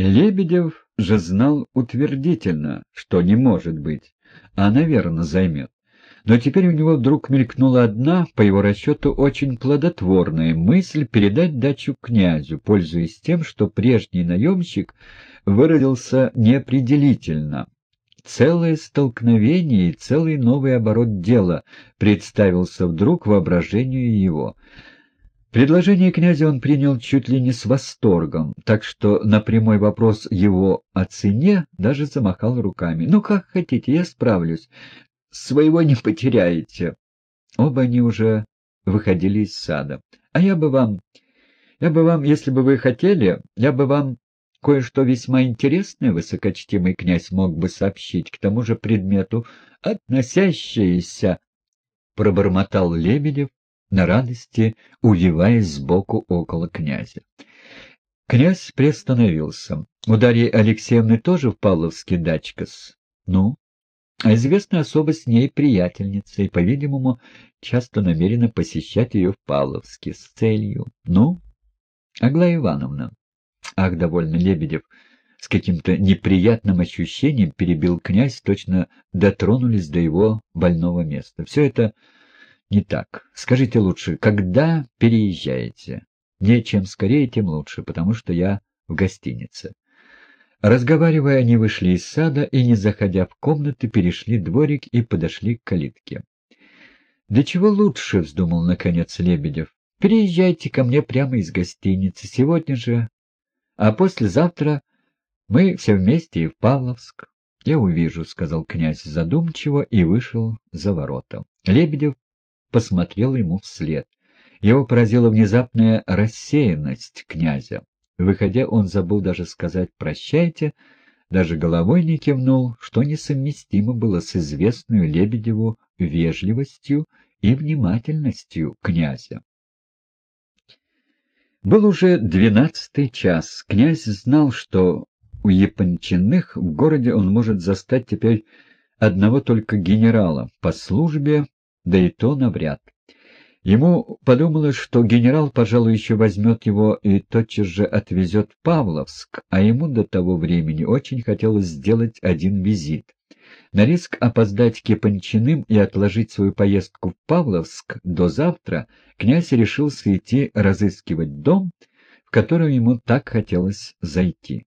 Лебедев же знал утвердительно, что не может быть, а, наверное, займет. Но теперь у него вдруг мелькнула одна, по его расчету, очень плодотворная мысль передать дачу князю, пользуясь тем, что прежний наемщик выразился неопределительно. Целое столкновение и целый новый оборот дела представился вдруг воображению его — Предложение князя он принял чуть ли не с восторгом, так что на прямой вопрос его о цене даже замахал руками. «Ну, как хотите, я справлюсь. Своего не потеряете». Оба они уже выходили из сада. «А я бы вам... Я бы вам, если бы вы хотели, я бы вам кое-что весьма интересное, высокочтимый князь, мог бы сообщить к тому же предмету, относящееся...» Пробормотал Лебедев, на радости, увиваясь сбоку около князя. Князь приостановился. У Дарьи Алексеевны тоже в Павловске дачка-с. Ну? А известная особа с ней приятельница и, по-видимому, часто намерена посещать ее в Павловске с целью. Ну? Аглая Ивановна. Ах, довольно, Лебедев. С каким-то неприятным ощущением перебил князь, точно дотронулись до его больного места. Все это не так. Скажите лучше, когда переезжаете? Не чем скорее, тем лучше, потому что я в гостинице. Разговаривая, они вышли из сада и, не заходя в комнаты, перешли дворик и подошли к калитке. «Да чего лучше?» — вздумал, наконец, Лебедев. «Переезжайте ко мне прямо из гостиницы, сегодня же, а послезавтра мы все вместе и в Павловск». «Я увижу», — сказал князь задумчиво и вышел за ворота. Лебедев посмотрел ему вслед. Его поразила внезапная рассеянность князя. Выходя, он забыл даже сказать «прощайте», даже головой не кивнул, что несовместимо было с известной Лебедеву вежливостью и внимательностью князя. Был уже двенадцатый час. Князь знал, что у Япончиных в городе он может застать теперь одного только генерала по службе да и то навряд. Ему подумалось, что генерал, пожалуй, еще возьмет его и тотчас же отвезет в Павловск, а ему до того времени очень хотелось сделать один визит. На риск опоздать к и отложить свою поездку в Павловск до завтра, князь решился идти разыскивать дом, в который ему так хотелось зайти.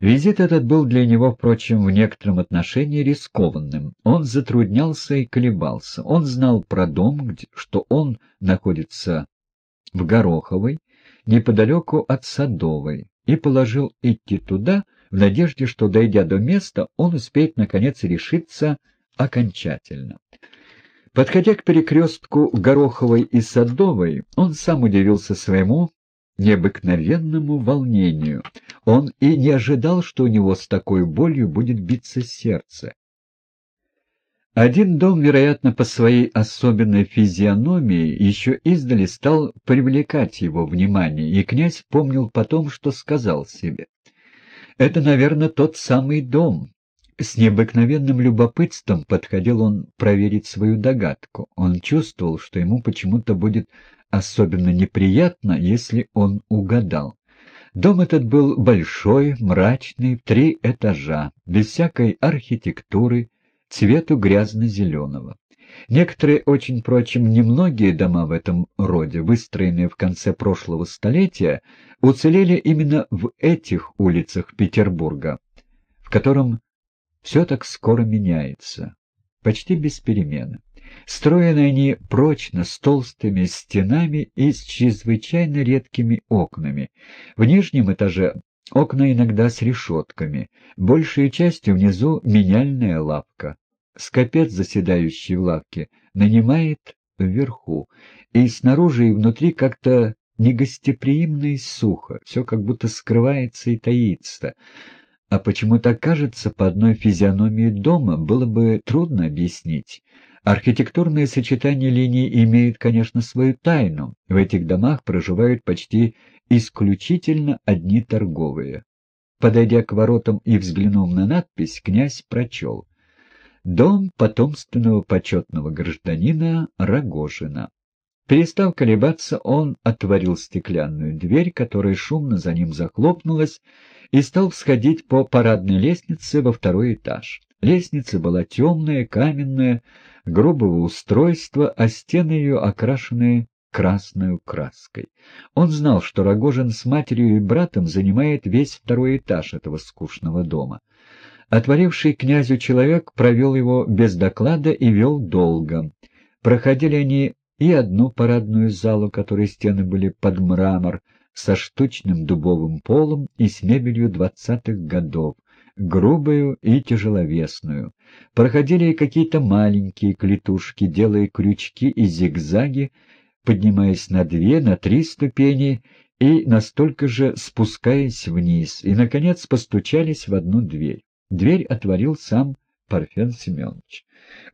Визит этот был для него, впрочем, в некотором отношении рискованным. Он затруднялся и колебался. Он знал про дом, что он находится в Гороховой, неподалеку от Садовой, и положил идти туда, в надежде, что, дойдя до места, он успеет, наконец, решиться окончательно. Подходя к перекрестку Гороховой и Садовой, он сам удивился своему необыкновенному волнению. Он и не ожидал, что у него с такой болью будет биться сердце. Один дом, вероятно, по своей особенной физиономии, еще издали стал привлекать его внимание, и князь помнил потом, что сказал себе. «Это, наверное, тот самый дом». С необыкновенным любопытством подходил он проверить свою догадку. Он чувствовал, что ему почему-то будет особенно неприятно, если он угадал. Дом этот был большой, мрачный, три этажа, без всякой архитектуры, цвету грязно-зеленого. Некоторые, очень прочим, немногие дома в этом роде, выстроенные в конце прошлого столетия, уцелели именно в этих улицах Петербурга, в котором все так скоро меняется, почти без перемены. Строены они прочно, с толстыми стенами и с чрезвычайно редкими окнами. В нижнем этаже окна иногда с решетками, большей частью внизу меняльная лавка. Скопец, заседающий в лавке, нанимает вверху, и снаружи и внутри как-то негостеприимно и сухо, все как будто скрывается и таится. А почему так кажется по одной физиономии дома, было бы трудно объяснить. Архитектурные сочетания линий имеют, конечно, свою тайну. В этих домах проживают почти исключительно одни торговые. Подойдя к воротам и взглянув на надпись, князь прочел «Дом потомственного почетного гражданина Рогожина». Перестав колебаться, он отворил стеклянную дверь, которая шумно за ним захлопнулась, и стал всходить по парадной лестнице во второй этаж. Лестница была темная, каменная, грубого устройства, а стены ее окрашены красной краской. Он знал, что Рогожин с матерью и братом занимает весь второй этаж этого скучного дома. Отворивший князю человек провел его без доклада и вел долго. Проходили они и одну парадную залу, которой стены были под мрамор, со штучным дубовым полом и с мебелью двадцатых годов, грубую и тяжеловесную. Проходили какие-то маленькие клетушки, делая крючки и зигзаги, поднимаясь на две, на три ступени и настолько же спускаясь вниз, и, наконец, постучались в одну дверь. Дверь отворил сам Парфен Семенович.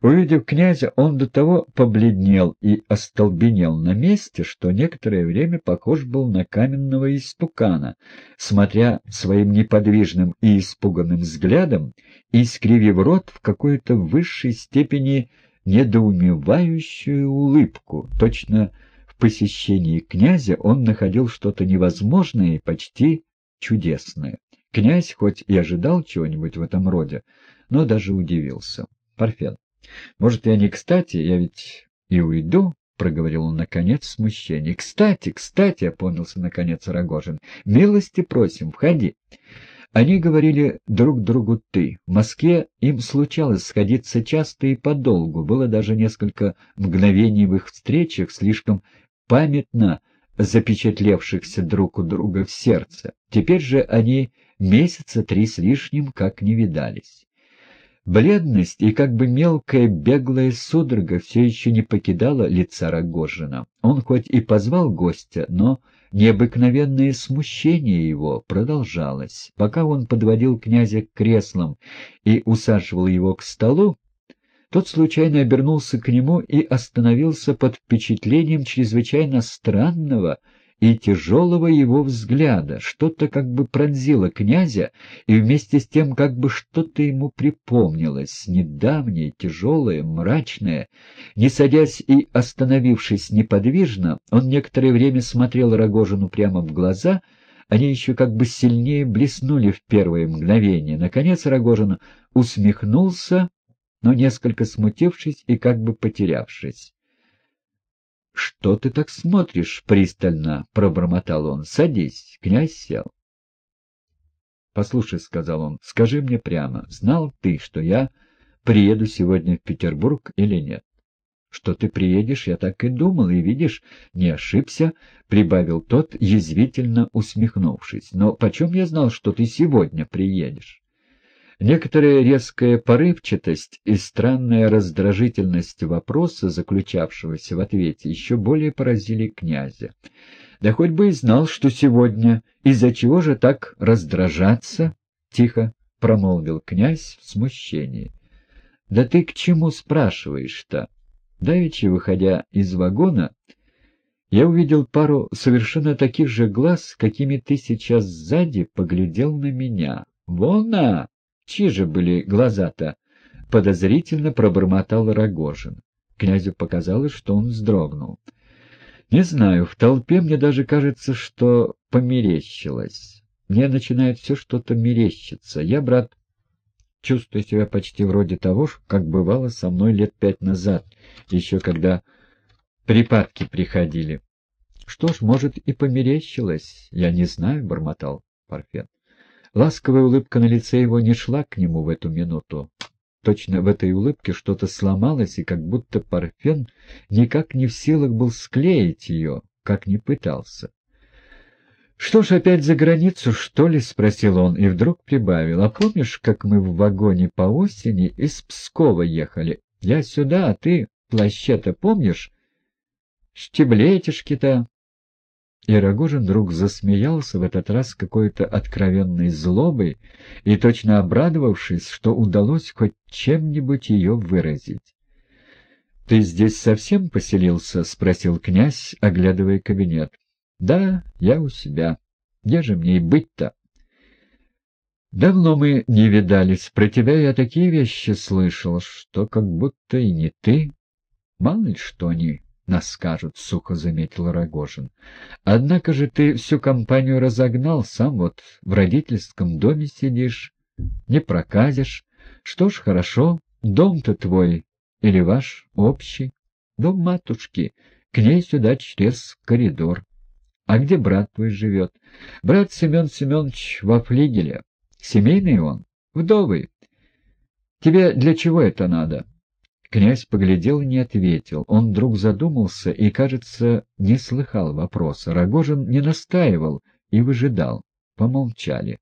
Увидев князя, он до того побледнел и остолбенел на месте, что некоторое время похож был на каменного истукана, смотря своим неподвижным и испуганным взглядом и скривив рот в какой-то высшей степени недоумевающую улыбку. Точно в посещении князя он находил что-то невозможное и почти чудесное. Князь хоть и ожидал чего-нибудь в этом роде, но даже удивился. «Парфен, может, я не кстати, я ведь и уйду?» — проговорил он, наконец, в смущении. «Кстати, кстати!» — опомнился, наконец, Рогожин. «Милости просим, входи!» Они говорили друг другу «ты». В Москве им случалось сходиться часто и подолгу. Было даже несколько мгновений в их встречах, слишком памятно запечатлевшихся друг у друга в сердце. Теперь же они месяца три с лишним как не видались. Бледность и как бы мелкая беглая судорога все еще не покидала лица Рогожина. Он хоть и позвал гостя, но необыкновенное смущение его продолжалось. Пока он подводил князя к креслам и усаживал его к столу, тот случайно обернулся к нему и остановился под впечатлением чрезвычайно странного и тяжелого его взгляда. Что-то как бы пронзило князя, и вместе с тем как бы что-то ему припомнилось, недавнее, тяжелое, мрачное. Не садясь и остановившись неподвижно, он некоторое время смотрел Рогожину прямо в глаза — они еще как бы сильнее блеснули в первое мгновение. Наконец Рогожин усмехнулся, но несколько смутившись и как бы потерявшись. «Что ты так смотришь пристально?» — пробормотал он. «Садись». Князь сел. «Послушай», — сказал он, — «скажи мне прямо, знал ты, что я приеду сегодня в Петербург или нет?» «Что ты приедешь, я так и думал, и, видишь, не ошибся», — прибавил тот, язвительно усмехнувшись. «Но почем я знал, что ты сегодня приедешь?» Некоторая резкая порывчатость и странная раздражительность вопроса, заключавшегося в ответе, еще более поразили князя. Да хоть бы и знал, что сегодня, из-за чего же так раздражаться, — тихо промолвил князь в смущении. — Да ты к чему спрашиваешь-то? Давеча, выходя из вагона, я увидел пару совершенно таких же глаз, какими ты сейчас сзади поглядел на меня. Вон Чьи же были глаза-то? — подозрительно пробормотал Рогожин. Князю показалось, что он вздрогнул. — Не знаю, в толпе мне даже кажется, что померещилось. Мне начинает все что-то мерещиться. Я, брат, чувствую себя почти вроде того, как бывало со мной лет пять назад, еще когда припадки приходили. — Что ж, может, и померещилось, я не знаю, — бормотал Парфен. Ласковая улыбка на лице его не шла к нему в эту минуту. Точно в этой улыбке что-то сломалось, и как будто Парфен никак не в силах был склеить ее, как не пытался. «Что ж, опять за границу, что ли?» — спросил он, и вдруг прибавил. «А помнишь, как мы в вагоне по осени из Пскова ехали? Я сюда, а ты плаще-то помнишь? Штиблетишки-то, и Рогожин вдруг засмеялся в этот раз какой-то откровенной злобой и, точно обрадовавшись, что удалось хоть чем-нибудь ее выразить. — Ты здесь совсем поселился? — спросил князь, оглядывая кабинет. — Да, я у себя. Где же мне и быть-то? — Давно мы не видались. Про тебя я такие вещи слышал, что как будто и не ты. Мало ли что они нас скажут, — сухо заметил Рогожин. — Однако же ты всю компанию разогнал, сам вот в родительском доме сидишь, не проказишь. Что ж, хорошо, дом-то твой или ваш общий? Дом матушки, к ней сюда через коридор. А где брат твой живет? Брат Семен Семенович во флигеле. Семейный он? Вдовый. Тебе для чего это надо? Князь поглядел и не ответил. Он вдруг задумался и, кажется, не слыхал вопроса. Рогожин не настаивал и выжидал. Помолчали.